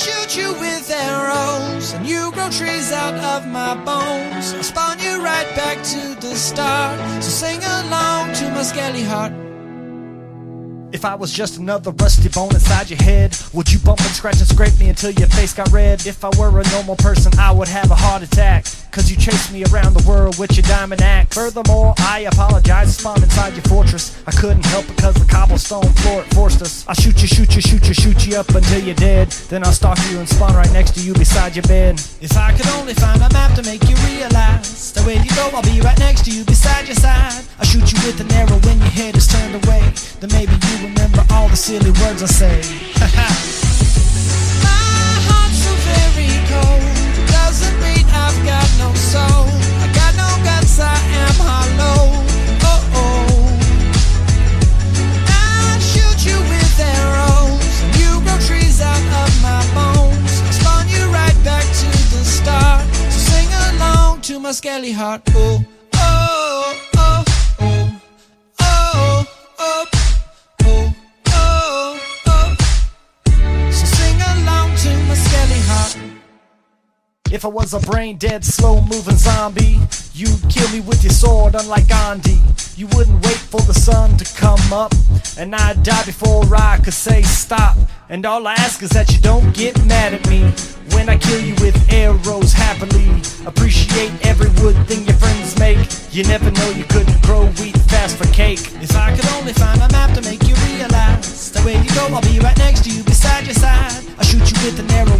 shoot you with arrows, and you grow trees out of my bones. I'll spawn you right back to the start. So sing along to my skelly heart. If I was just another rusty bone inside your head, would you bump and scratch and scrape me until your face got red? If I were a normal person, I would have a heart attack. Cause you chased me around the world with your diamond axe. Furthermore, I apologize, spawn inside your fortress. I couldn't help it cause the cobblestone floor it forced us. I shoot you, shoot you, shoot you, shoot you up until you're dead. Then I'll stalk you and spawn right next to you beside your bed. If I could only find a map to make you realize that where you go, I'll be right next to you, beside your side. I shoot you with an arrow when your head is words I say. My heart's so very cold. Doesn't mean I've got no soul. I got no guts. I am hollow. Oh oh. I shoot you with arrows, and you grow trees out of my bones. Spawn you right back to the start. So sing along to my skelly heart. Oh If I was a brain dead, slow moving zombie, you'd kill me with your sword, unlike Gandhi. You wouldn't wait for the sun to come up, and I'd die before I could say stop. And all I ask is that you don't get mad at me when I kill you with arrows happily. Appreciate every wood thing your friends make. You never know you couldn't grow wheat fast for cake. If I could only find a map to make you realize that where you go, I'll be right next to you, beside your side. I'll shoot you with an arrow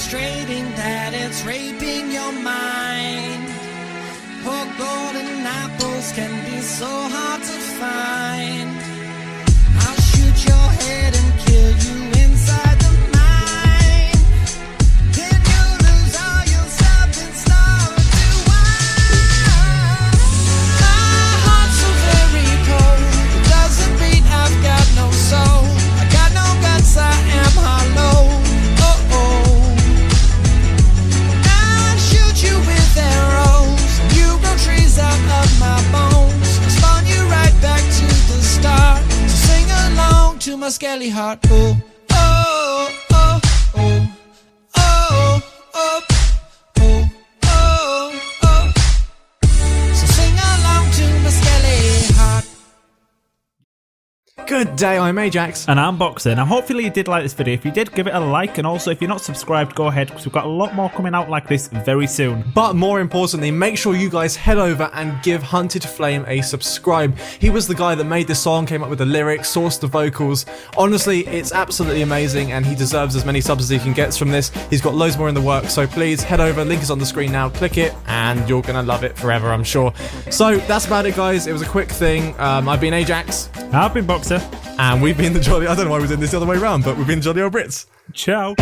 frustrating that it's raping your mind. Poor golden apples can be so hard to find. forskellige oh Good day, I'm Ajax. And I'm Boxer. Now, hopefully, you did like this video. If you did, give it a like. And also, if you're not subscribed, go ahead because we've got a lot more coming out like this very soon. But more importantly, make sure you guys head over and give Hunted Flame a subscribe. He was the guy that made this song, came up with the lyrics, sourced the vocals. Honestly, it's absolutely amazing, and he deserves as many subs as he can get from this. He's got loads more in the works, so please head over. Link is on the screen now. Click it, and you're gonna love it forever, I'm sure. So that's about it, guys. It was a quick thing. Um, I've been Ajax, I've been Boxer. And we've been the Jolly. I don't know why we're doing this the other way around, but we've been Jolly Old Brits. Ciao.